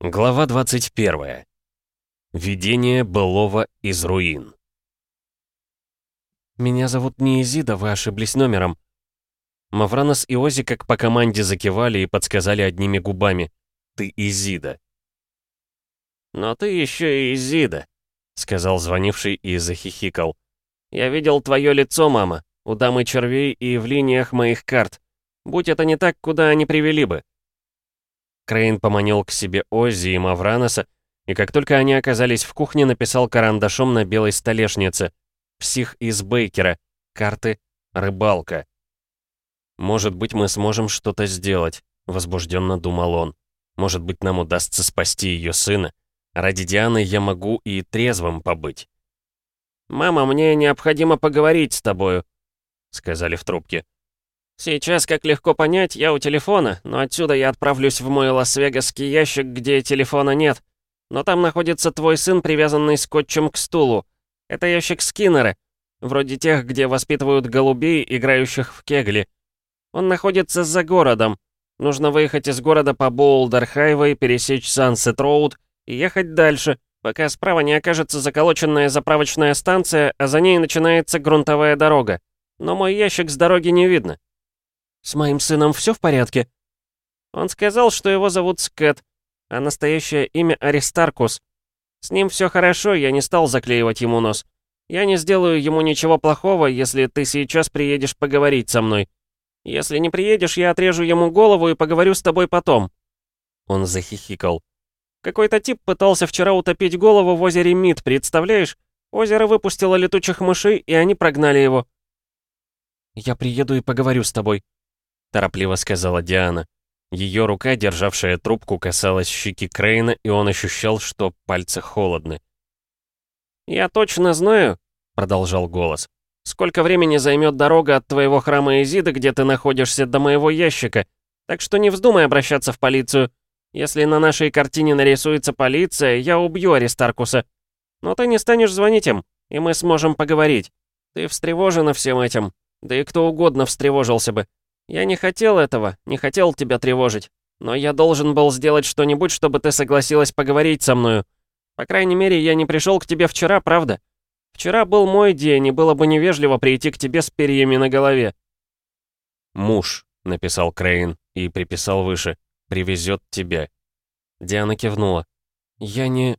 Глава 21. Видение былого из руин. «Меня зовут не Изида, вы ошиблись номером». Мавранос и Ози как по команде закивали и подсказали одними губами. «Ты Изида». «Но ты еще и Изида», — сказал звонивший и захихикал. «Я видел твое лицо, мама, у дамы червей и в линиях моих карт. Будь это не так, куда они привели бы?» Крейн поманил к себе Оззи и Мавраноса, и как только они оказались в кухне, написал карандашом на белой столешнице «Псих из Бейкера. Карты. Рыбалка». «Может быть, мы сможем что-то сделать», — возбужденно думал он. «Может быть, нам удастся спасти ее сына. Ради Дианы я могу и трезвым побыть». «Мама, мне необходимо поговорить с тобою», — сказали в трубке. Сейчас, как легко понять, я у телефона, но отсюда я отправлюсь в мой лас-вегасский ящик, где телефона нет. Но там находится твой сын, привязанный скотчем к стулу. Это ящик Скиннера, вроде тех, где воспитывают голубей, играющих в кегли. Он находится за городом. Нужно выехать из города по Боулдер-Хайвей, пересечь Сансет-Роуд и ехать дальше, пока справа не окажется заколоченная заправочная станция, а за ней начинается грунтовая дорога. Но мой ящик с дороги не видно. «С моим сыном все в порядке?» Он сказал, что его зовут Скэт, а настоящее имя Аристаркус. С ним все хорошо, я не стал заклеивать ему нос. Я не сделаю ему ничего плохого, если ты сейчас приедешь поговорить со мной. Если не приедешь, я отрежу ему голову и поговорю с тобой потом». Он захихикал. «Какой-то тип пытался вчера утопить голову в озере Мид, представляешь? Озеро выпустило летучих мышей, и они прогнали его». «Я приеду и поговорю с тобой», — торопливо сказала Диана. Ее рука, державшая трубку, касалась щеки Крейна, и он ощущал, что пальцы холодны. «Я точно знаю», — продолжал голос, «сколько времени займет дорога от твоего храма Изида, где ты находишься, до моего ящика, так что не вздумай обращаться в полицию. Если на нашей картине нарисуется полиция, я убью Аристаркуса. Но ты не станешь звонить им, и мы сможем поговорить. Ты встревожена всем этим, да и кто угодно встревожился бы. Я не хотел этого, не хотел тебя тревожить. Но я должен был сделать что-нибудь, чтобы ты согласилась поговорить со мною. По крайней мере, я не пришел к тебе вчера, правда? Вчера был мой день, и было бы невежливо прийти к тебе с перьями на голове». «Муж», — написал Крейн и приписал выше, — «привезет тебя». Диана кивнула. «Я не...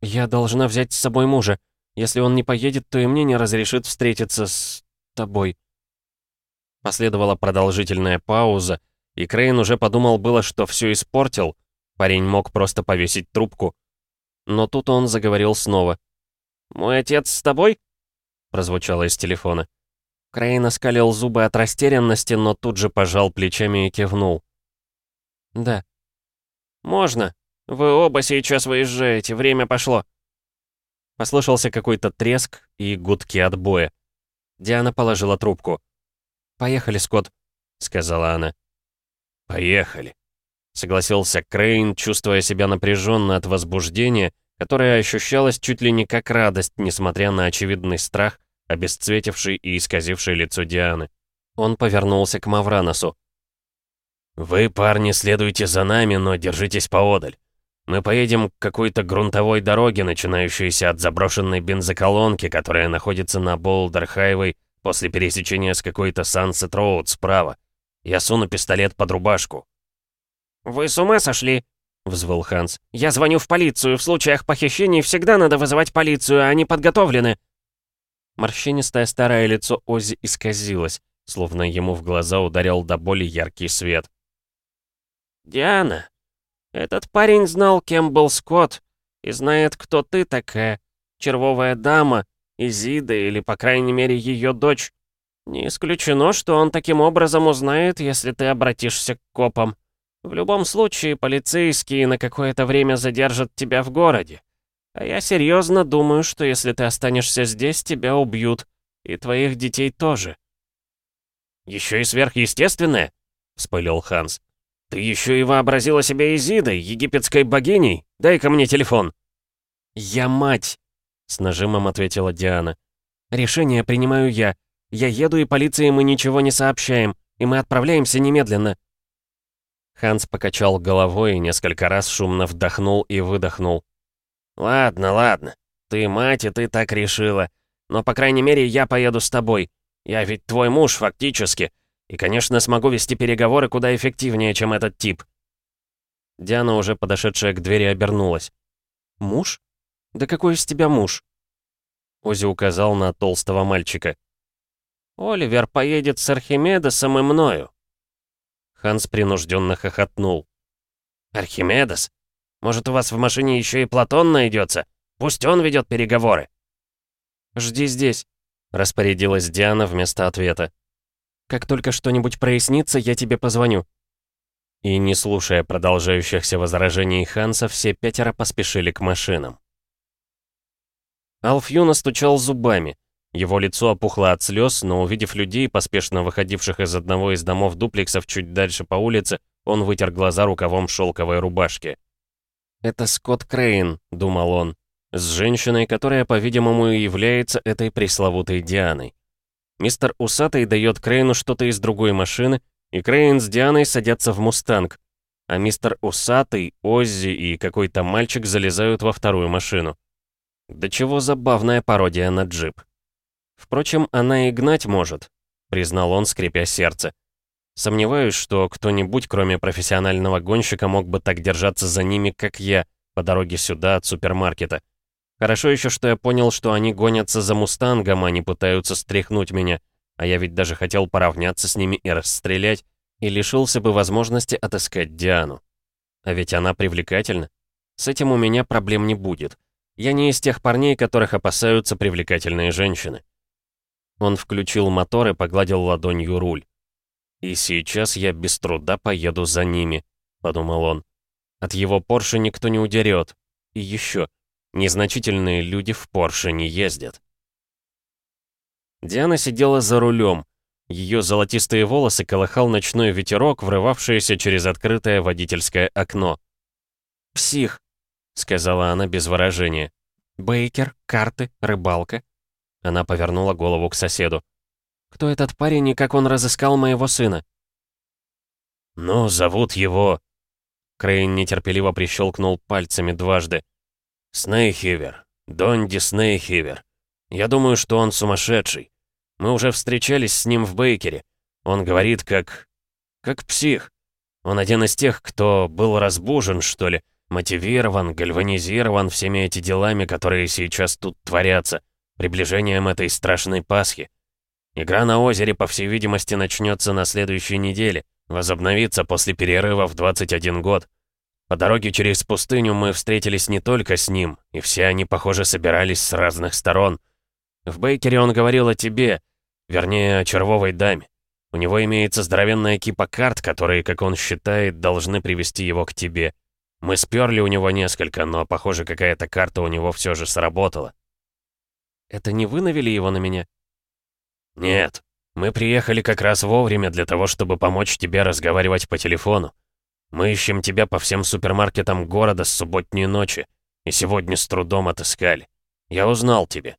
Я должна взять с собой мужа. Если он не поедет, то и мне не разрешит встретиться с... тобой». Последовала продолжительная пауза, и Крейн уже подумал было, что все испортил. Парень мог просто повесить трубку. Но тут он заговорил снова. «Мой отец с тобой?» прозвучало из телефона. Крейн оскалил зубы от растерянности, но тут же пожал плечами и кивнул. «Да». «Можно. Вы оба сейчас выезжаете, время пошло». Послышался какой-то треск и гудки отбоя. Диана положила трубку. «Поехали, Скотт», — сказала она. «Поехали», — согласился Крейн, чувствуя себя напряженно от возбуждения, которое ощущалось чуть ли не как радость, несмотря на очевидный страх, обесцветивший и исказивший лицо Дианы. Он повернулся к Мавраносу. «Вы, парни, следуйте за нами, но держитесь поодаль. Мы поедем к какой-то грунтовой дороге, начинающейся от заброшенной бензоколонки, которая находится на Болдер-Хайвей После пересечения с какой-то Сансет Роуд справа. Я суну пистолет под рубашку. «Вы с ума сошли?» — взвыл Ханс. «Я звоню в полицию. В случаях похищений всегда надо вызывать полицию, а они подготовлены». Морщинистое старое лицо Оззи исказилось, словно ему в глаза ударил до боли яркий свет. «Диана, этот парень знал, кем был Скотт, и знает, кто ты такая. Червовая дама, Изида или, по крайней мере, ее дочь. Не исключено, что он таким образом узнает, если ты обратишься к копам. В любом случае, полицейские на какое-то время задержат тебя в городе. А я серьезно думаю, что если ты останешься здесь, тебя убьют. И твоих детей тоже. «Еще и сверхъестественное?» — вспылил Ханс. «Ты еще и вообразила себя Изидой, египетской богиней? Дай-ка мне телефон». «Я мать!» С нажимом ответила Диана. «Решение принимаю я. Я еду, и полиции мы ничего не сообщаем, и мы отправляемся немедленно». Ханс покачал головой и несколько раз шумно вдохнул и выдохнул. «Ладно, ладно. Ты мать, и ты так решила. Но, по крайней мере, я поеду с тобой. Я ведь твой муж, фактически. И, конечно, смогу вести переговоры куда эффективнее, чем этот тип». Диана, уже подошедшая к двери, обернулась. «Муж? Да какой из тебя муж?» Ози указал на толстого мальчика. «Оливер поедет с Архимедесом и мною». Ханс принужденно хохотнул. «Архимедес? Может, у вас в машине еще и Платон найдется? Пусть он ведет переговоры». «Жди здесь», — распорядилась Диана вместо ответа. «Как только что-нибудь прояснится, я тебе позвоню». И, не слушая продолжающихся возражений Ханса, все пятеро поспешили к машинам. Алфью настучал зубами. Его лицо опухло от слез, но увидев людей, поспешно выходивших из одного из домов дуплексов чуть дальше по улице, он вытер глаза рукавом шелковой рубашки. «Это Скотт Крейн», — думал он, с женщиной, которая, по-видимому, является этой пресловутой Дианой. Мистер Усатый дает Крейну что-то из другой машины, и Крейн с Дианой садятся в «Мустанг», а мистер Усатый, Оззи и какой-то мальчик залезают во вторую машину. До чего забавная пародия на джип. Впрочем, она и гнать может, признал он, скрепя сердце. Сомневаюсь, что кто-нибудь, кроме профессионального гонщика, мог бы так держаться за ними, как я, по дороге сюда от супермаркета. Хорошо еще, что я понял, что они гонятся за мустангом, а не пытаются стряхнуть меня. А я ведь даже хотел поравняться с ними и расстрелять, и лишился бы возможности отыскать Диану. А ведь она привлекательна. С этим у меня проблем не будет. Я не из тех парней, которых опасаются привлекательные женщины. Он включил мотор и погладил ладонью руль. «И сейчас я без труда поеду за ними», — подумал он. «От его Порше никто не удерет. И еще, незначительные люди в Порше не ездят». Диана сидела за рулем. Ее золотистые волосы колыхал ночной ветерок, врывавшийся через открытое водительское окно. «Псих», — сказала она без выражения. «Бейкер, карты, рыбалка». Она повернула голову к соседу. «Кто этот парень и как он разыскал моего сына?» «Ну, зовут его...» Крейн нетерпеливо прищелкнул пальцами дважды. «Снейхивер. Донди Снейхивер. Я думаю, что он сумасшедший. Мы уже встречались с ним в Бейкере. Он говорит, как... как псих. Он один из тех, кто был разбужен, что ли, мотивирован, гальванизирован всеми эти делами, которые сейчас тут творятся, приближением этой страшной Пасхи. Игра на озере, по всей видимости, начнется на следующей неделе, возобновится после перерыва в 21 год. По дороге через пустыню мы встретились не только с ним, и все они, похоже, собирались с разных сторон. В Бейкере он говорил о тебе, Вернее, о червовой даме. У него имеется здоровенная кипа карт, которые, как он считает, должны привести его к тебе. Мы сперли у него несколько, но, похоже, какая-то карта у него все же сработала. Это не вы навели его на меня? Нет. Мы приехали как раз вовремя для того, чтобы помочь тебе разговаривать по телефону. Мы ищем тебя по всем супермаркетам города с субботней ночи. И сегодня с трудом отыскали. Я узнал тебя.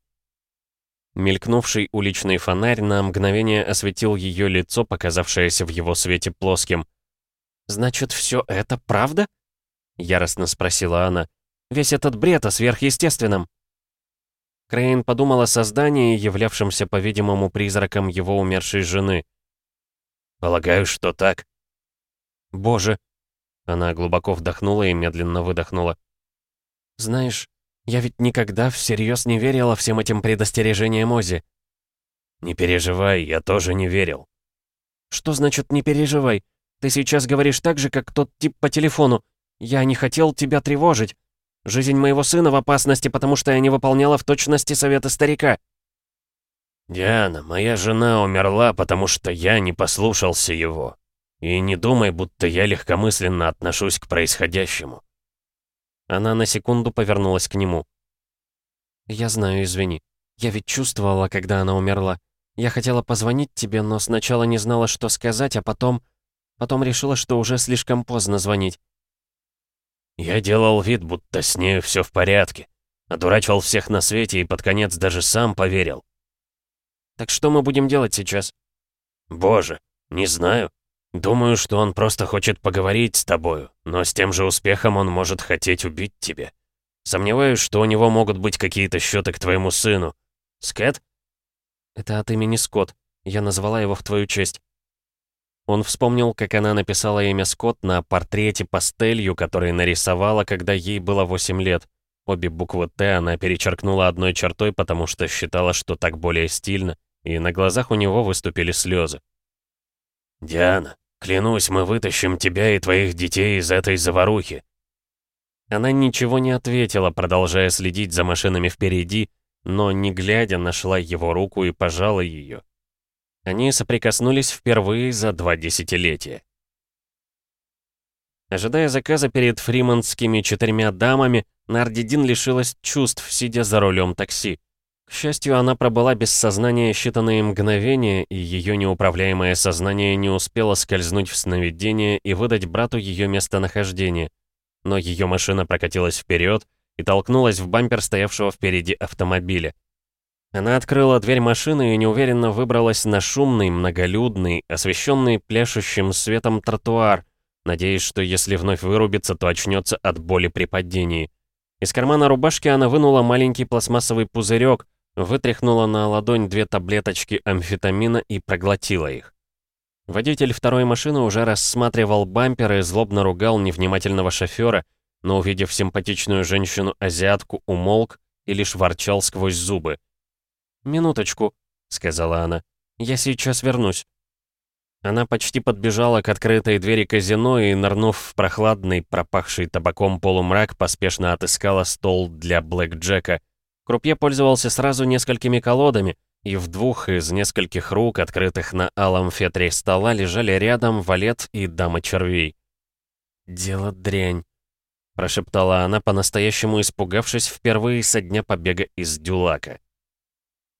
Мелькнувший уличный фонарь на мгновение осветил ее лицо, показавшееся в его свете плоским. «Значит, все это правда?» — яростно спросила она. «Весь этот бред о сверхъестественном». Крейн подумал о создании, являвшемся, по-видимому, призраком его умершей жены. «Полагаю, что так». «Боже!» Она глубоко вдохнула и медленно выдохнула. «Знаешь, я ведь никогда всерьез не верила всем этим предостережениям Ози. Не переживай, я тоже не верил. Что значит «не переживай»? Ты сейчас говоришь так же, как тот тип по телефону. Я не хотел тебя тревожить. Жизнь моего сына в опасности, потому что я не выполняла в точности совета старика. Диана, моя жена умерла, потому что я не послушался его. И не думай, будто я легкомысленно отношусь к происходящему. Она на секунду повернулась к нему. «Я знаю, извини. Я ведь чувствовала, когда она умерла. Я хотела позвонить тебе, но сначала не знала, что сказать, а потом... Потом решила, что уже слишком поздно звонить». «Я делал вид, будто с ней все в порядке. Одурачивал всех на свете и под конец даже сам поверил». «Так что мы будем делать сейчас?» «Боже, не знаю. Думаю, что он просто хочет поговорить с тобою, но с тем же успехом он может хотеть убить тебя. Сомневаюсь, что у него могут быть какие-то счеты к твоему сыну. Скэт? Это от имени Скотт. Я назвала его в твою честь. Он вспомнил, как она написала имя Скотт на портрете пастелью, который нарисовала, когда ей было 8 лет. Обе буквы «Т» она перечеркнула одной чертой, потому что считала, что так более стильно, и на глазах у него выступили слезы. «Диана, Клянусь, мы вытащим тебя и твоих детей из этой заварухи». Она ничего не ответила, продолжая следить за машинами впереди, но, не глядя, нашла его руку и пожала ее. Они соприкоснулись впервые за два десятилетия. Ожидая заказа перед фриманскими четырьмя дамами, Нардидин лишилась чувств, сидя за рулем такси. К счастью, она пробыла без сознания считанные мгновения, и ее неуправляемое сознание не успело скользнуть в сновидение и выдать брату ее местонахождение. Но ее машина прокатилась вперед и толкнулась в бампер стоявшего впереди автомобиля. Она открыла дверь машины и неуверенно выбралась на шумный, многолюдный, освещенный пляшущим светом тротуар, надеясь, что если вновь вырубится, то очнется от боли при падении. Из кармана рубашки она вынула маленький пластмассовый пузырек, Вытряхнула на ладонь две таблеточки амфетамина и проглотила их. Водитель второй машины уже рассматривал бампер и злобно ругал невнимательного шофера, но, увидев симпатичную женщину-азиатку, умолк и лишь ворчал сквозь зубы. «Минуточку», — сказала она, — «я сейчас вернусь». Она почти подбежала к открытой двери казино и, нырнув в прохладный, пропахший табаком полумрак, поспешно отыскала стол для Блэк Джека — Крупье пользовался сразу несколькими колодами, и в двух из нескольких рук, открытых на алом фетре стола, лежали рядом валет и дама червей. «Дело дрянь», — прошептала она, по-настоящему испугавшись впервые со дня побега из Дюлака.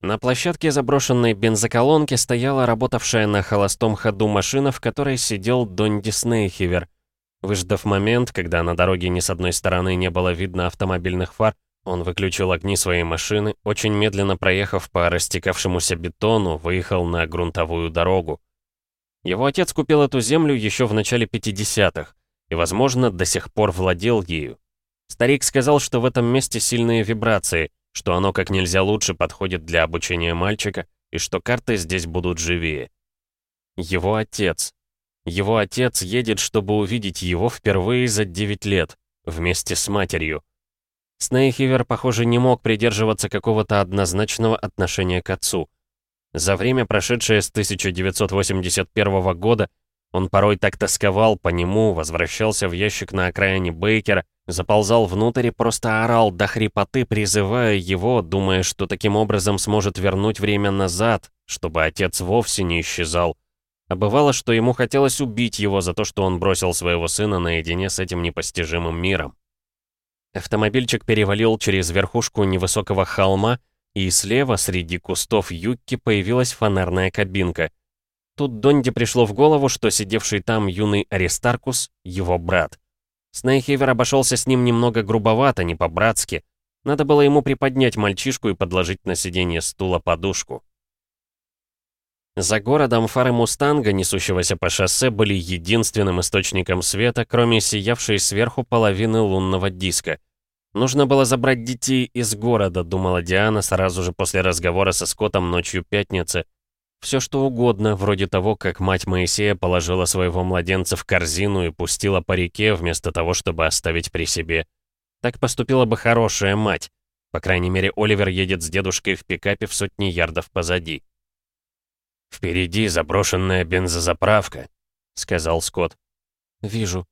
На площадке заброшенной бензоколонки стояла работавшая на холостом ходу машина, в которой сидел Донди Снейхивер. Выждав момент, когда на дороге ни с одной стороны не было видно автомобильных фар, он выключил огни своей машины, очень медленно проехав по растекавшемуся бетону, выехал на грунтовую дорогу. Его отец купил эту землю еще в начале 50-х и, возможно, до сих пор владел ею. Старик сказал, что в этом месте сильные вибрации, что оно как нельзя лучше подходит для обучения мальчика и что карты здесь будут живее. Его отец. Его отец едет, чтобы увидеть его впервые за 9 лет, вместе с матерью. Снейхивер, похоже, не мог придерживаться какого-то однозначного отношения к отцу. За время, прошедшее с 1981 года, он порой так тосковал по нему, возвращался в ящик на окраине Бейкера, заползал внутрь и просто орал до хрипоты, призывая его, думая, что таким образом сможет вернуть время назад, чтобы отец вовсе не исчезал. А бывало, что ему хотелось убить его за то, что он бросил своего сына наедине с этим непостижимым миром. Автомобильчик перевалил через верхушку невысокого холма, и слева, среди кустов юкки, появилась фонарная кабинка. Тут Донди пришло в голову, что сидевший там юный Аристаркус — его брат. Снейхевер обошелся с ним немного грубовато, не по-братски. Надо было ему приподнять мальчишку и подложить на сиденье стула подушку. За городом фары «Мустанга», несущегося по шоссе, были единственным источником света, кроме сиявшей сверху половины лунного диска. Нужно было забрать детей из города, думала Диана сразу же после разговора со Скоттом ночью пятницы. Все что угодно, вроде того, как мать Моисея положила своего младенца в корзину и пустила по реке, вместо того, чтобы оставить при себе. Так поступила бы хорошая мать. По крайней мере, Оливер едет с дедушкой в пикапе в сотни ярдов позади. «Впереди заброшенная бензозаправка», — сказал Скотт. «Вижу».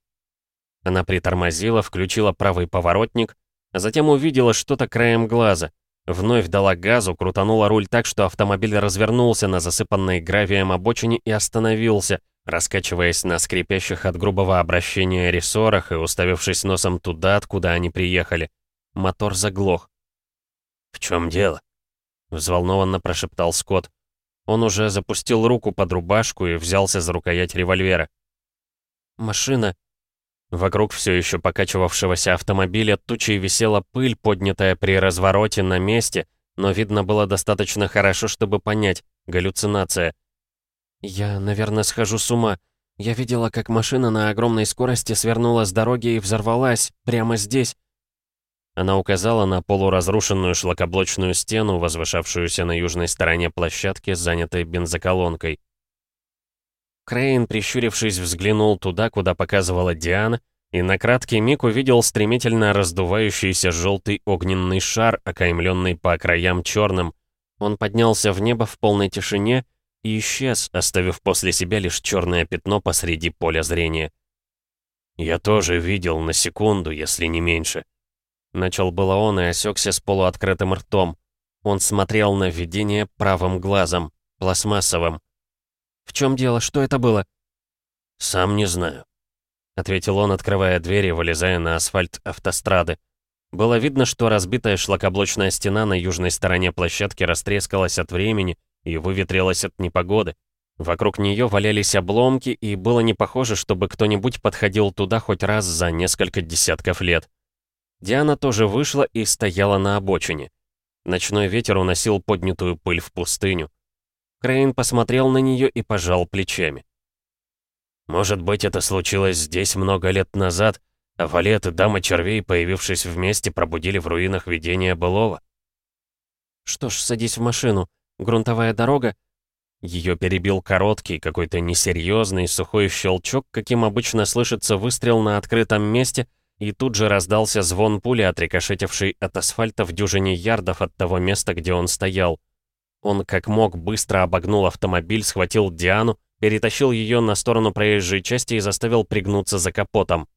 Она притормозила, включила правый поворотник, а затем увидела что-то краем глаза. Вновь дала газу, крутанула руль так, что автомобиль развернулся на засыпанной гравием обочине и остановился, раскачиваясь на скрипящих от грубого обращения рессорах и уставившись носом туда, откуда они приехали. Мотор заглох. «В чем дело?» — взволнованно прошептал Скотт. Он уже запустил руку под рубашку и взялся за рукоять револьвера. «Машина!» Вокруг все еще покачивавшегося автомобиля тучей висела пыль, поднятая при развороте на месте, но видно было достаточно хорошо, чтобы понять — галлюцинация. «Я, наверное, схожу с ума. Я видела, как машина на огромной скорости свернула с дороги и взорвалась, прямо здесь. Она указала на полуразрушенную шлакоблочную стену, возвышавшуюся на южной стороне площадки, занятой бензоколонкой. Крейн, прищурившись, взглянул туда, куда показывала Диана, и на краткий миг увидел стремительно раздувающийся желтый огненный шар, окаймленный по краям черным. Он поднялся в небо в полной тишине и исчез, оставив после себя лишь черное пятно посреди поля зрения. «Я тоже видел на секунду, если не меньше», Начал было он и осекся с полуоткрытым ртом. Он смотрел на видение правым глазом, пластмассовым. «В чем дело? Что это было?» «Сам не знаю», — ответил он, открывая дверь и вылезая на асфальт автострады. Было видно, что разбитая шлакоблочная стена на южной стороне площадки растрескалась от времени и выветрилась от непогоды. Вокруг нее валялись обломки, и было не похоже, чтобы кто-нибудь подходил туда хоть раз за несколько десятков лет. Диана тоже вышла и стояла на обочине. Ночной ветер уносил поднятую пыль в пустыню. Крейн посмотрел на нее и пожал плечами. «Может быть, это случилось здесь много лет назад, а Валет и Дама Червей, появившись вместе, пробудили в руинах видения былого?» «Что ж, садись в машину. Грунтовая дорога?» Ее перебил короткий, какой-то несерьезный, сухой щелчок, каким обычно слышится выстрел на открытом месте — и тут же раздался звон пули, отрикошетивший от асфальта в дюжине ярдов от того места, где он стоял. Он как мог быстро обогнул автомобиль, схватил Диану, перетащил ее на сторону проезжей части и заставил пригнуться за капотом.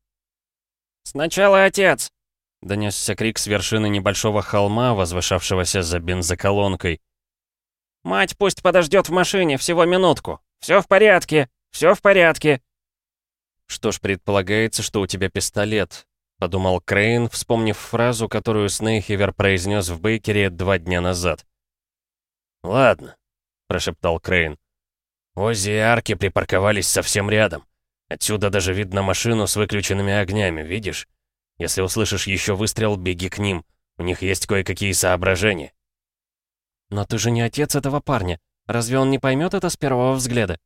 «Сначала отец!» — донесся крик с вершины небольшого холма, возвышавшегося за бензоколонкой. «Мать пусть подождет в машине всего минутку. Все в порядке, все в порядке!» «Что ж, предполагается, что у тебя пистолет», — подумал Крейн, вспомнив фразу, которую Снейхивер произнес в Бейкере два дня назад. «Ладно», — прошептал Крейн. «Оззи и Арки припарковались совсем рядом. Отсюда даже видно машину с выключенными огнями, видишь? Если услышишь еще выстрел, беги к ним. У них есть кое-какие соображения». «Но ты же не отец этого парня. Разве он не поймет это с первого взгляда?»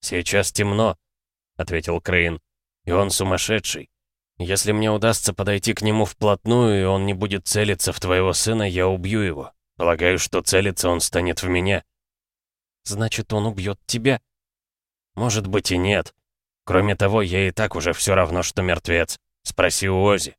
«Сейчас темно», ответил Крейн. «И он сумасшедший. Если мне удастся подойти к нему вплотную, и он не будет целиться в твоего сына, я убью его. Полагаю, что целиться он станет в меня». «Значит, он убьет тебя?» «Может быть и нет. Кроме того, я и так уже все равно, что мертвец. Спроси у Ози».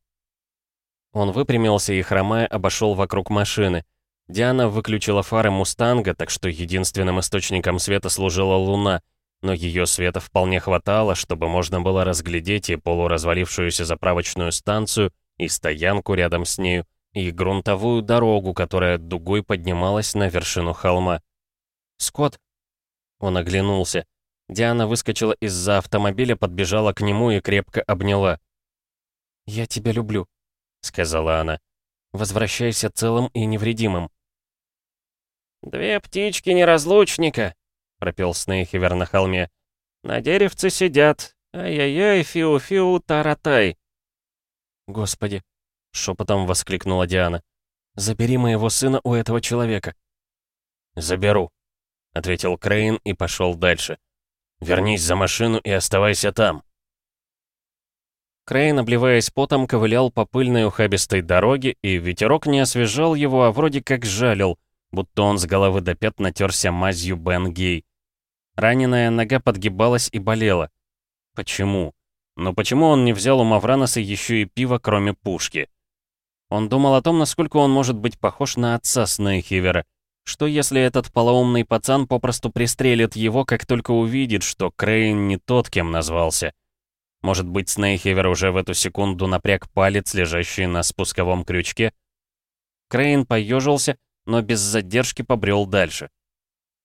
Он выпрямился и, хромая, обошел вокруг машины. Диана выключила фары «Мустанга», так что единственным источником света служила луна — но ее света вполне хватало, чтобы можно было разглядеть и полуразвалившуюся заправочную станцию, и стоянку рядом с нею, и грунтовую дорогу, которая дугой поднималась на вершину холма. «Скотт!» Он оглянулся. Диана выскочила из-за автомобиля, подбежала к нему и крепко обняла. «Я тебя люблю», — сказала она. «Возвращайся целым и невредимым». «Две птички-неразлучника», — пропел Снейхивер на холме. «На деревце сидят. Ай-яй-яй, фиу-фиу, таратай». «Господи!» — шепотом воскликнула Диана. «Забери моего сына у этого человека». «Заберу», — ответил Крейн и пошел дальше. «Вернись за машину и оставайся там». Крейн, обливаясь потом, ковылял по пыльной ухабистой дороге, и ветерок не освежал его, а вроде как жалил, будто он с головы до пят натерся мазью Бен Гей. Раненая нога подгибалась и болела. Почему? Но почему он не взял у Мавраноса еще и пиво, кроме пушки? Он думал о том, насколько он может быть похож на отца Снейхивера. Что если этот полоумный пацан попросту пристрелит его, как только увидит, что Крейн не тот, кем назвался? Может быть, Снейхивер уже в эту секунду напряг палец, лежащий на спусковом крючке? Крейн поежился, но без задержки побрел дальше.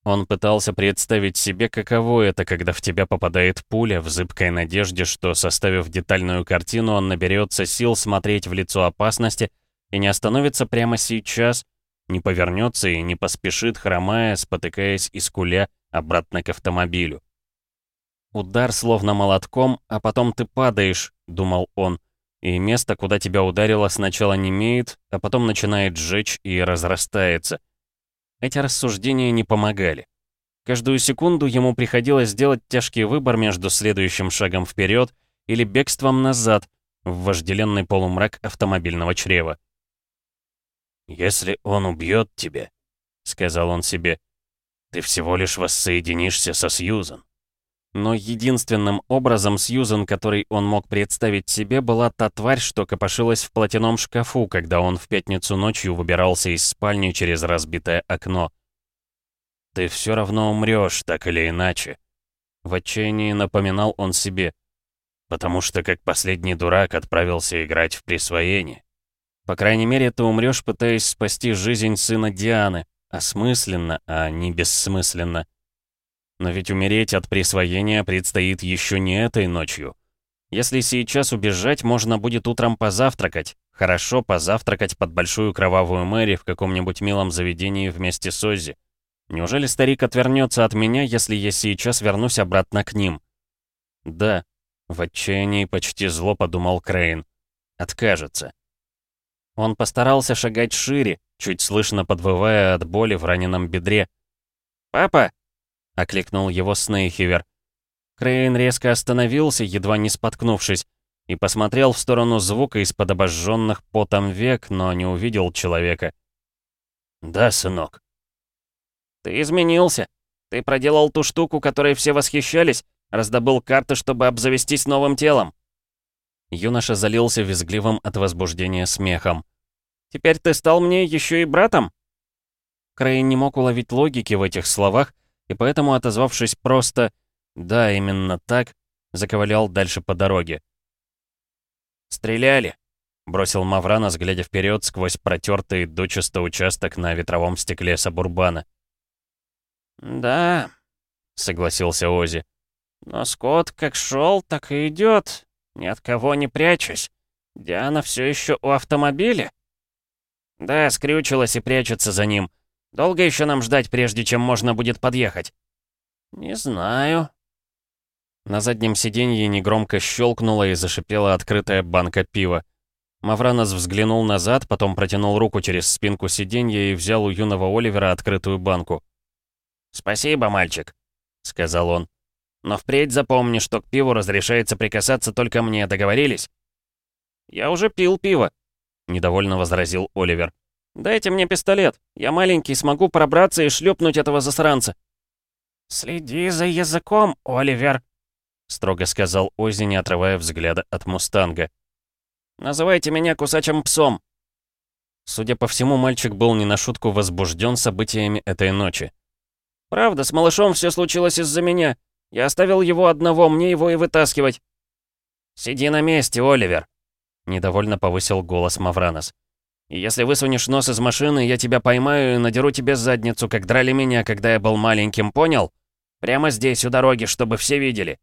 Он пытался представить себе, каково это, когда в тебя попадает пуля, в зыбкой надежде, что, составив детальную картину, он наберется сил смотреть в лицо опасности и не остановится прямо сейчас, не повернется и не поспешит, хромая, спотыкаясь из куля обратно к автомобилю. «Удар словно молотком, а потом ты падаешь», — думал он, и место, куда тебя ударило, сначала не имеет, а потом начинает сжечь и разрастается — эти рассуждения не помогали. Каждую секунду ему приходилось сделать тяжкий выбор между следующим шагом вперед или бегством назад в вожделенный полумрак автомобильного чрева. «Если он убьет тебя», — сказал он себе, — «ты всего лишь воссоединишься со Сьюзан». Но единственным образом Сьюзан, который он мог представить себе, была та тварь, что копошилась в платяном шкафу, когда он в пятницу ночью выбирался из спальни через разбитое окно. «Ты все равно умрешь, так или иначе», — в отчаянии напоминал он себе, «потому что как последний дурак отправился играть в присвоение». По крайней мере, ты умрешь, пытаясь спасти жизнь сына Дианы, осмысленно, а не бессмысленно. Но ведь умереть от присвоения предстоит еще не этой ночью. Если сейчас убежать, можно будет утром позавтракать. Хорошо позавтракать под большую кровавую Мэри в каком-нибудь милом заведении вместе с Оззи. Неужели старик отвернется от меня, если я сейчас вернусь обратно к ним? Да, в отчаянии почти зло подумал Крейн. Откажется. Он постарался шагать шире, чуть слышно подвывая от боли в раненом бедре. «Папа!» — окликнул его Снейхивер. Крейн резко остановился, едва не споткнувшись, и посмотрел в сторону звука из-под обожженных потом век, но не увидел человека. «Да, сынок», «Ты изменился. Ты проделал ту штуку, которой все восхищались, раздобыл карты, чтобы обзавестись новым телом». Юноша залился визгливым от возбуждения смехом. «Теперь ты стал мне еще и братом?» Крейн не мог уловить логики в этих словах, и поэтому, отозвавшись просто «да, именно так», заковылял дальше по дороге. «Стреляли!» — бросил Мавранос, глядя вперед сквозь протертый дочисто участок на ветровом стекле Сабурбана. «Да», — согласился Ози. «Но Скотт как шел, так и идет, ни от кого не прячусь. Диана все еще у автомобиля?» «Да, скрючилась и прячется за ним. Долго еще нам ждать, прежде чем можно будет подъехать?» «Не знаю». На заднем сиденье негромко щелкнула и зашипела открытая банка пива. Мавранос взглянул назад, потом протянул руку через спинку сиденья и взял у юного Оливера открытую банку. «Спасибо, мальчик», — сказал он. «Но впредь запомни, что к пиву разрешается прикасаться только мне, договорились?» «Я уже пил пиво», — недовольно возразил Оливер. «Дайте мне пистолет. Я маленький, смогу пробраться и шлепнуть этого засранца». «Следи за языком, Оливер», — строго сказал Оззи, не отрывая взгляда от мустанга. «Называйте меня кусачим псом». Судя по всему, мальчик был не на шутку возбужден событиями этой ночи. Правда, с малышом все случилось из-за меня. Я оставил его одного, мне его и вытаскивать. Сиди на месте, Оливер. Недовольно повысил голос Мавранос. «Если высунешь нос из машины, я тебя поймаю и надеру тебе задницу, как драли меня, когда я был маленьким, понял? Прямо здесь, у дороги, чтобы все видели».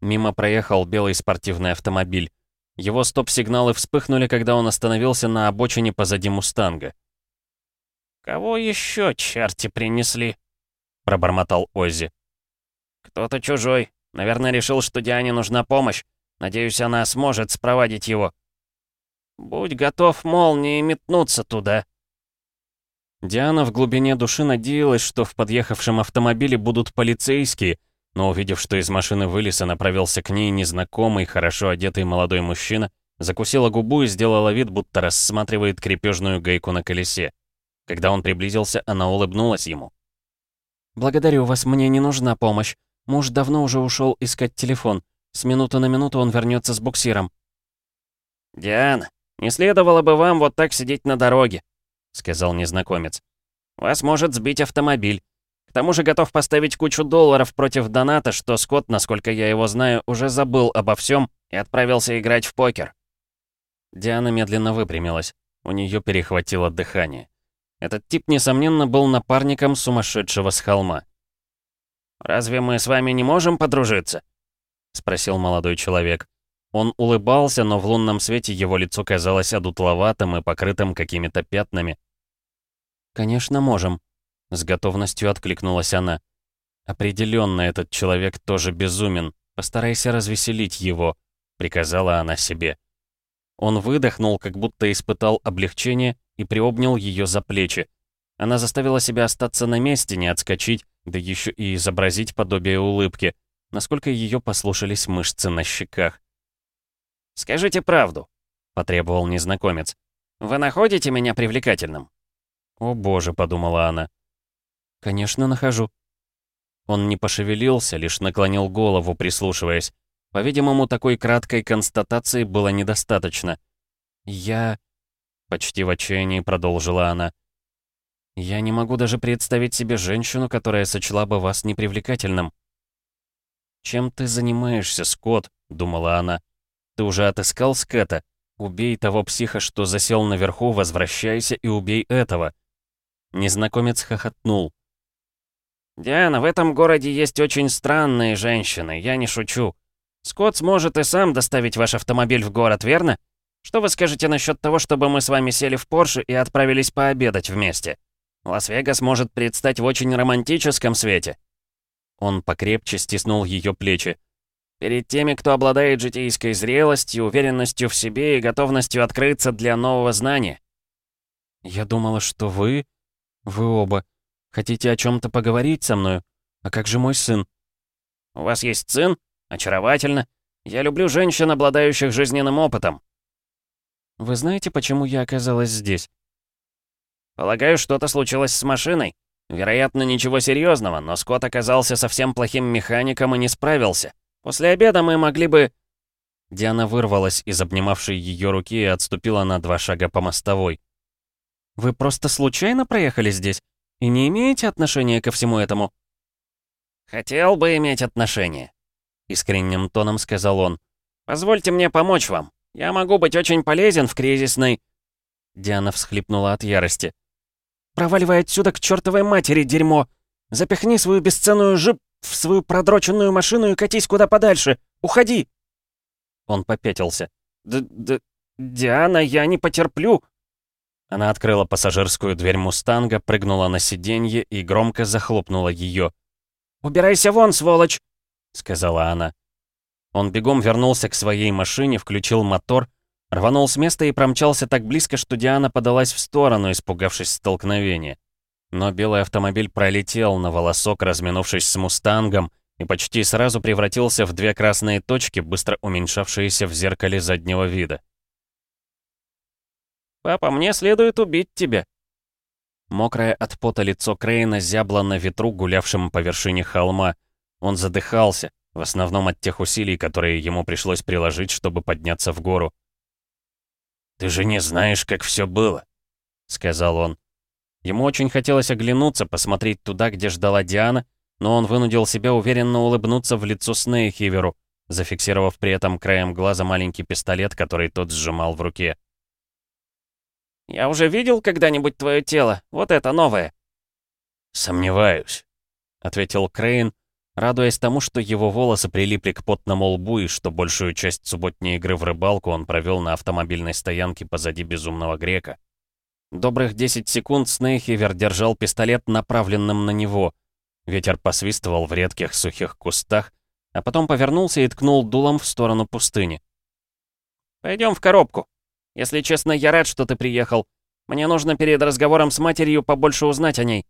Мимо проехал белый спортивный автомобиль. Его стоп-сигналы вспыхнули, когда он остановился на обочине позади «Мустанга». «Кого еще черти принесли?» — пробормотал Оззи. «Кто-то чужой. Наверное, решил, что Диане нужна помощь. Надеюсь, она сможет спровадить его». «Будь готов молнией метнуться туда». Диана в глубине души надеялась, что в подъехавшем автомобиле будут полицейские, но увидев, что из машины вылез и направился к ней незнакомый, хорошо одетый молодой мужчина, закусила губу и сделала вид, будто рассматривает крепежную гайку на колесе. Когда он приблизился, она улыбнулась ему. «Благодарю вас, мне не нужна помощь. Муж давно уже ушел искать телефон. С минуты на минуту он вернется с буксиром». «Диана, не следовало бы вам вот так сидеть на дороге», — сказал незнакомец. «Вас может сбить автомобиль. К тому же готов поставить кучу долларов против доната, что Скотт, насколько я его знаю, уже забыл обо всем и отправился играть в покер». Диана медленно выпрямилась. У нее перехватило дыхание. Этот тип, несомненно, был напарником сумасшедшего с холма. «Разве мы с вами не можем подружиться?» — спросил молодой человек. Он улыбался, но в лунном свете его лицо казалось одутловатым и покрытым какими-то пятнами. «Конечно, можем», — с готовностью откликнулась она. «Определенно этот человек тоже безумен. Постарайся развеселить его», — приказала она себе. Он выдохнул, как будто испытал облегчение, и приобнял ее за плечи. Она заставила себя остаться на месте, не отскочить, да еще и изобразить подобие улыбки, насколько ее послушались мышцы на щеках. «Скажите правду», — потребовал незнакомец. «Вы находите меня привлекательным?» «О боже», — подумала она. «Конечно, нахожу». Он не пошевелился, лишь наклонил голову, прислушиваясь. По-видимому, такой краткой констатации было недостаточно. «Я...» — почти в отчаянии продолжила она. «Я не могу даже представить себе женщину, которая сочла бы вас непривлекательным». «Чем ты занимаешься, Скотт?» — думала она. «Ты уже отыскал Скэта? Убей того психа, что засел наверху, возвращайся и убей этого». Незнакомец хохотнул. «Диана, в этом городе есть очень странные женщины, я не шучу. Скотт сможет и сам доставить ваш автомобиль в город, верно? Что вы скажете насчет того, чтобы мы с вами сели в Порше и отправились пообедать вместе? Лас-Вегас может предстать в очень романтическом свете». Он покрепче стиснул ее плечи. «Перед теми, кто обладает житейской зрелостью, уверенностью в себе и готовностью открыться для нового знания». «Я думала, что вы...» «Вы оба. Хотите о чем то поговорить со мной? А как же мой сын?» «У вас есть сын? Очаровательно. Я люблю женщин, обладающих жизненным опытом». «Вы знаете, почему я оказалась здесь?» «Полагаю, что-то случилось с машиной. Вероятно, ничего серьезного, но Скотт оказался совсем плохим механиком и не справился. После обеда мы могли бы...» Диана вырвалась из обнимавшей ее руки и отступила на два шага по мостовой. Вы просто случайно проехали здесь? И не имеете отношения ко всему этому?» «Хотел бы иметь отношение», — искренним тоном сказал он. «Позвольте мне помочь вам. Я могу быть очень полезен в кризисной...» Диана всхлипнула от ярости. «Проваливай отсюда к чертовой матери, дерьмо! Запихни свою бесценную жип в свою продроченную машину и катись куда подальше! Уходи!» Он попятился. «Д-д... Диана, я не потерплю!» Она открыла пассажирскую дверь «Мустанга», прыгнула на сиденье и громко захлопнула ее. «Убирайся вон, сволочь!» — сказала она. Он бегом вернулся к своей машине, включил мотор, рванул с места и промчался так близко, что Диана подалась в сторону, испугавшись столкновения. Но белый автомобиль пролетел на волосок, разминувшись с «Мустангом», и почти сразу превратился в две красные точки, быстро уменьшавшиеся в зеркале заднего вида. «Папа, мне следует убить тебя». Мокрое от пота лицо Крейна зябло на ветру, гулявшем по вершине холма. Он задыхался, в основном от тех усилий, которые ему пришлось приложить, чтобы подняться в гору. «Ты же не знаешь, как все было», — сказал он. Ему очень хотелось оглянуться, посмотреть туда, где ждала Диана, но он вынудил себя уверенно улыбнуться в лицо Снейхиверу, зафиксировав при этом краем глаза маленький пистолет, который тот сжимал в руке. Я уже видел когда-нибудь твое тело, вот это новое». «Сомневаюсь», — ответил Крейн, радуясь тому, что его волосы прилипли к потному лбу и что большую часть субботней игры в рыбалку он провел на автомобильной стоянке позади безумного грека. Добрых 10 секунд Снейхивер держал пистолет направленным на него. Ветер посвистывал в редких сухих кустах, а потом повернулся и ткнул дулом в сторону пустыни. «Пойдем в коробку», если честно, я рад, что ты приехал. Мне нужно перед разговором с матерью побольше узнать о ней».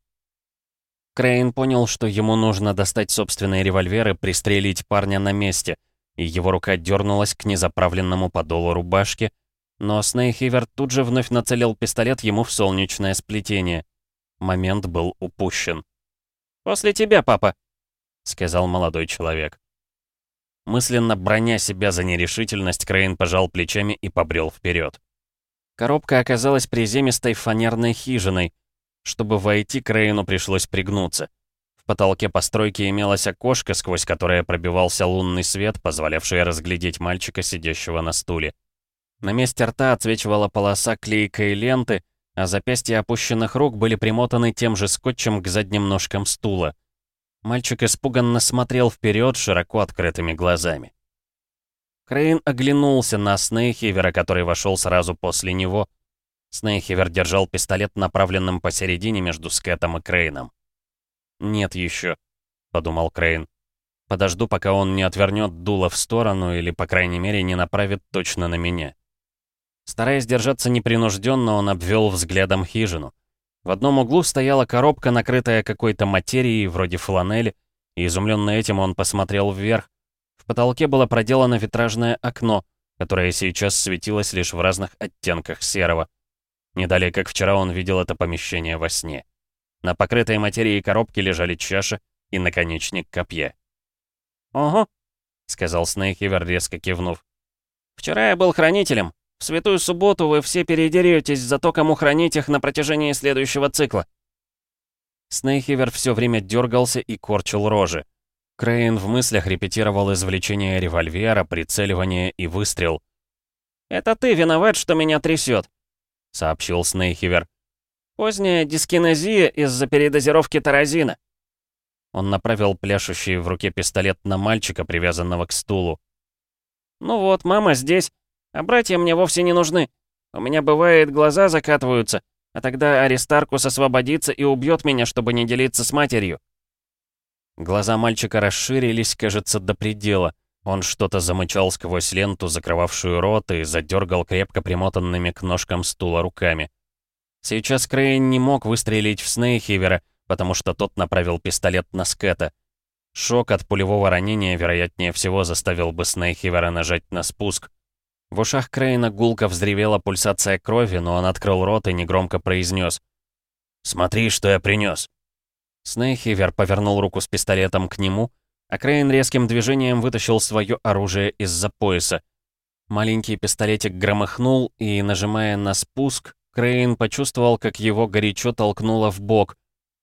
Крейн понял, что ему нужно достать собственные револьверы, пристрелить парня на месте, и его рука дернулась к незаправленному подолу рубашки, но Снейхивер тут же вновь нацелил пистолет ему в солнечное сплетение. Момент был упущен. «После тебя, папа», — сказал молодой человек. Мысленно броня себя за нерешительность, Крейн пожал плечами и побрел вперед. Коробка оказалась приземистой фанерной хижиной. Чтобы войти, Крейну пришлось пригнуться. В потолке постройки имелось окошко, сквозь которое пробивался лунный свет, позволявший разглядеть мальчика, сидящего на стуле. На месте рта отсвечивала полоса клейкой ленты, а запястья опущенных рук были примотаны тем же скотчем к задним ножкам стула. Мальчик испуганно смотрел вперед широко открытыми глазами. Крейн оглянулся на Снейхивера, который вошел сразу после него. Снейхивер держал пистолет направленным посередине между Скэтом и Крейном. «Нет еще», — подумал Крейн. «Подожду, пока он не отвернет дуло в сторону или, по крайней мере, не направит точно на меня». Стараясь держаться непринужденно, он обвел взглядом хижину. В одном углу стояла коробка, накрытая какой-то материей, вроде фланели, и изумленный этим он посмотрел вверх. В потолке было проделано витражное окно, которое сейчас светилось лишь в разных оттенках серого. Не далее, как вчера он видел это помещение во сне. На покрытой материи коробки лежали чаши и наконечник копья. «Ого», — сказал Снейхивер, резко кивнув. «Вчера я был хранителем. В Святую Субботу вы все передеретесь за то, кому хранить их на протяжении следующего цикла». Снейхивер все время дергался и корчил рожи. Крейн в мыслях репетировал извлечение револьвера, прицеливание и выстрел. «Это ты виноват, что меня трясет», — сообщил Снейхивер. «Поздняя дискинезия из-за передозировки таразина». Он направил пляшущий в руке пистолет на мальчика, привязанного к стулу. «Ну вот, мама здесь. А братья мне вовсе не нужны. У меня бывает глаза закатываются, а тогда Аристаркус освободится и убьет меня, чтобы не делиться с матерью». Глаза мальчика расширились, кажется, до предела. Он что-то замычал сквозь ленту, закрывавшую рот, и задергал крепко примотанными к ножкам стула руками. Сейчас Крейн не мог выстрелить в Снейхивера, потому что тот направил пистолет на Скэта. Шок от пулевого ранения, вероятнее всего, заставил бы Снейхивера нажать на спуск. В ушах Крейна гулко взревела пульсация крови, но он открыл рот и негромко произнес: «Смотри, что я принес. Снейхивер повернул руку с пистолетом к нему, а Крейн резким движением вытащил свое оружие из-за пояса. Маленький пистолетик громыхнул, и, нажимая на спуск, Крейн почувствовал, как его горячо толкнуло в бок,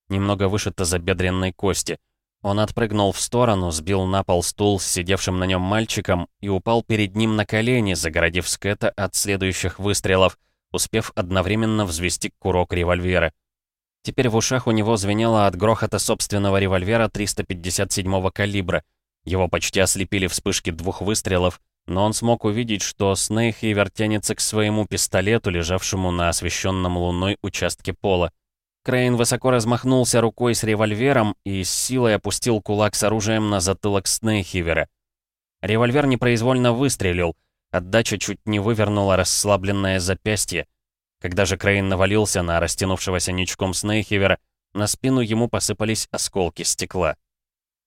немного выше тазобедренной кости. Он отпрыгнул в сторону, сбил на пол стул с сидевшим на нем мальчиком и упал перед ним на колени, загородив Скэта от следующих выстрелов, успев одновременно взвести курок револьвера. Теперь в ушах у него звенело от грохота собственного револьвера 357-го калибра. Его почти ослепили вспышки двух выстрелов, но он смог увидеть, что Снейхивер тянется к своему пистолету, лежавшему на освещенном луной участке пола. Крейн высоко размахнулся рукой с револьвером и с силой опустил кулак с оружием на затылок Снейхивера. Револьвер непроизвольно выстрелил, отдача чуть не вывернула расслабленное запястье. Когда же Крейн навалился на растянувшегося ничком Снейхивера, на спину ему посыпались осколки стекла.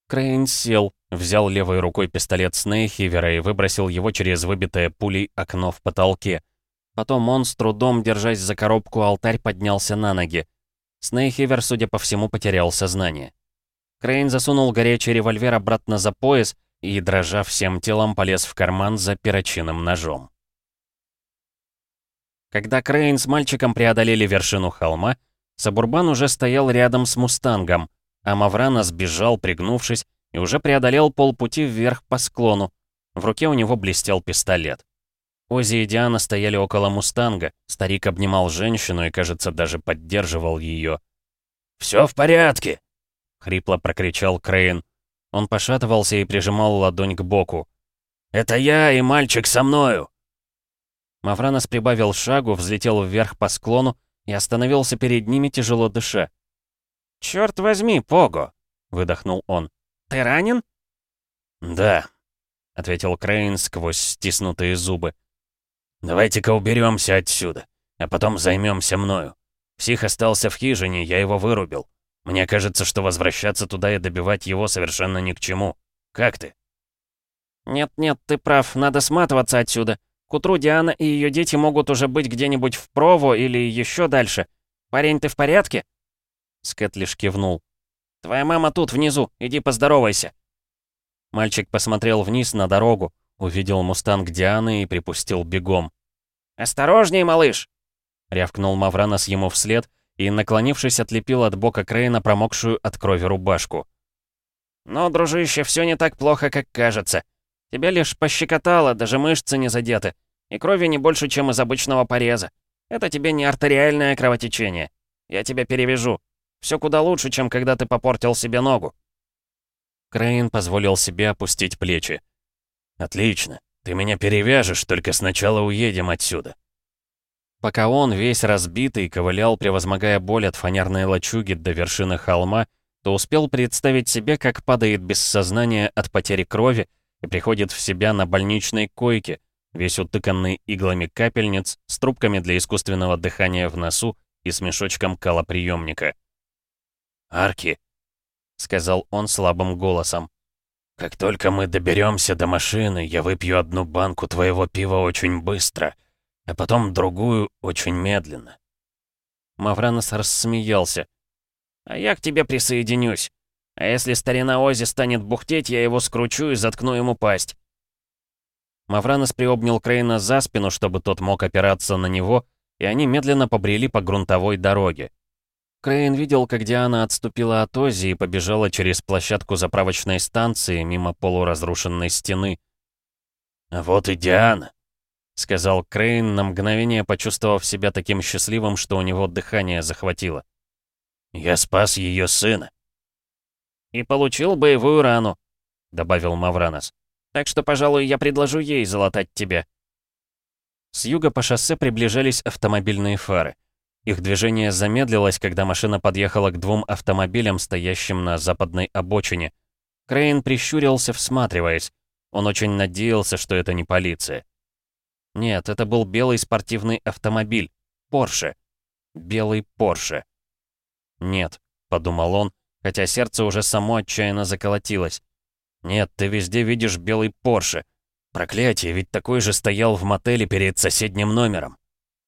Крейн сел, взял левой рукой пистолет Снейхивера и выбросил его через выбитое пулей окно в потолке. Потом он, с трудом держась за коробку алтарь, поднялся на ноги. Снейхивер, судя по всему, потерял сознание. Крейн засунул горячий револьвер обратно за пояс и, дрожа всем телом, полез в карман за перочинным ножом. Когда Крейн с мальчиком преодолели вершину холма, Сабурбан уже стоял рядом с Мустангом, а Мавранос бежал, пригнувшись, и уже преодолел полпути вверх по склону. В руке у него блестел пистолет. Оззи и Диана стояли около Мустанга. Старик обнимал женщину и, кажется, даже поддерживал ее. «Все в порядке!» — хрипло прокричал Крейн. Он пошатывался и прижимал ладонь к боку. «Это я и мальчик со мною!» Мавранос прибавил шагу, взлетел вверх по склону и остановился перед ними, тяжело дыша. «Чёрт возьми, Пого!» — выдохнул он. «Ты ранен?» «Да», — ответил Крейн сквозь стиснутые зубы. «Давайте-ка уберемся отсюда, а потом займемся мною. Псих остался в хижине, я его вырубил. Мне кажется, что возвращаться туда и добивать его совершенно ни к чему. Как ты?» «Нет-нет, ты прав, надо сматываться отсюда. К утру Диана и ее дети могут уже быть где-нибудь в Прово или еще дальше. Парень, ты в порядке?» Скэт лишь кивнул. «Твоя мама тут, внизу, иди поздоровайся». Мальчик посмотрел вниз на дорогу, Увидел мустанг Дианы и припустил бегом. «Осторожней, малыш!» Рявкнул Мавранос ему вслед и, наклонившись, отлепил от бока Крейна промокшую от крови рубашку. «Ну, дружище, все не так плохо, как кажется. Тебя лишь пощекотало, даже мышцы не задеты. И крови не больше, чем из обычного пореза. Это тебе не артериальное кровотечение. Я тебя перевяжу. Все куда лучше, чем когда ты попортил себе ногу». Крейн позволил себе опустить плечи. «Отлично. Ты меня перевяжешь, только сначала уедем отсюда». Пока он, весь разбитый, ковылял, превозмогая боль от фанерной лачуги до вершины холма, то успел представить себе, как падает без сознания от потери крови и приходит в себя на больничной койке, весь утыканный иглами капельниц, с трубками для искусственного дыхания в носу и с мешочком калоприемника. «Арки», — сказал он слабым голосом, — «как только мы доберемся до машины, я выпью одну банку твоего пива очень быстро, а потом другую очень медленно». Мавранос рассмеялся. «А я к тебе присоединюсь. А если старина Ози станет бухтеть, я его скручу и заткну ему пасть». Мавранос приобнял Крейна за спину, чтобы тот мог опираться на него, и они медленно побрели по грунтовой дороге. Крейн видел, как Диана отступила от Ози и побежала через площадку заправочной станции мимо полуразрушенной стены. «А вот и Диана», — сказал Крейн, на мгновение почувствовав себя таким счастливым, что у него дыхание захватило. «Я спас ее сына». «И получил боевую рану», — добавил Мавранос. «Так что, пожалуй, я предложу ей залатать тебя». С юга по шоссе приближались автомобильные фары. Их движение замедлилось, когда машина подъехала к двум автомобилям, стоящим на западной обочине. Крейн прищурился, всматриваясь. Он очень надеялся, что это не полиция. Нет, это был белый спортивный автомобиль. Порше. Белый Порше. Нет, подумал он, хотя сердце уже само отчаянно заколотилось. Нет, ты везде видишь белый Порше. Проклятие, ведь такой же стоял в мотеле перед соседним номером.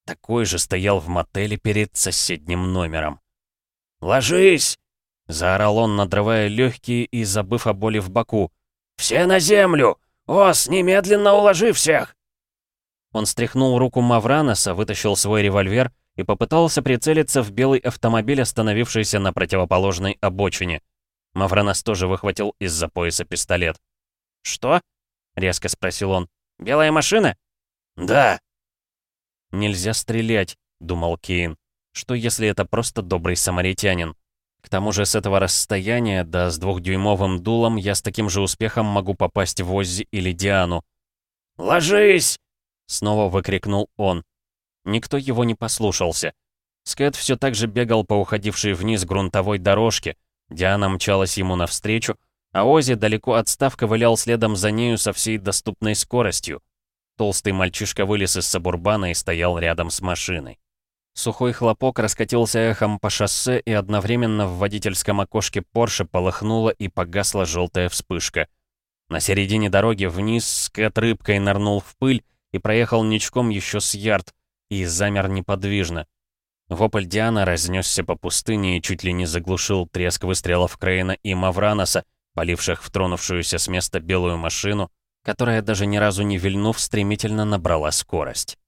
Такой же стоял в мотеле перед соседним номером. «Ложись!» — заорал он, надрывая легкие и забыв о боли в боку. «Все на землю! Ос, немедленно уложи всех!» Он стряхнул руку Мавраноса, вытащил свой револьвер и попытался прицелиться в белый автомобиль, остановившийся на противоположной обочине. Мавранос тоже выхватил из-за пояса пистолет. «Что?» — резко спросил он. «Белая машина?» «Да», «Нельзя стрелять», — думал Кейн. «Что если это просто добрый самаритянин? К тому же с этого расстояния, да с двухдюймовым дулом, я с таким же успехом могу попасть в Оззи или Диану». «Ложись!» — снова выкрикнул он. Никто его не послушался. Скэт все так же бегал по уходившей вниз грунтовой дорожке. Диана мчалась ему навстречу, а Ози далеко отстав ковылял следом за нею со всей доступной скоростью. Толстый мальчишка вылез из сабурбана и стоял рядом с машиной. Сухой хлопок раскатился эхом по шоссе, и одновременно в водительском окошке Порше полыхнула и погасла желтая вспышка. На середине дороги вниз скэт рыбкой нырнул в пыль и проехал ничком еще с ярд, и замер неподвижно. Вопль Диана разнесся по пустыне и чуть ли не заглушил треск выстрелов Крейна и Мавраноса, поливших в тронувшуюся с места белую машину, которая даже ни разу не вильнув стремительно набрала скорость.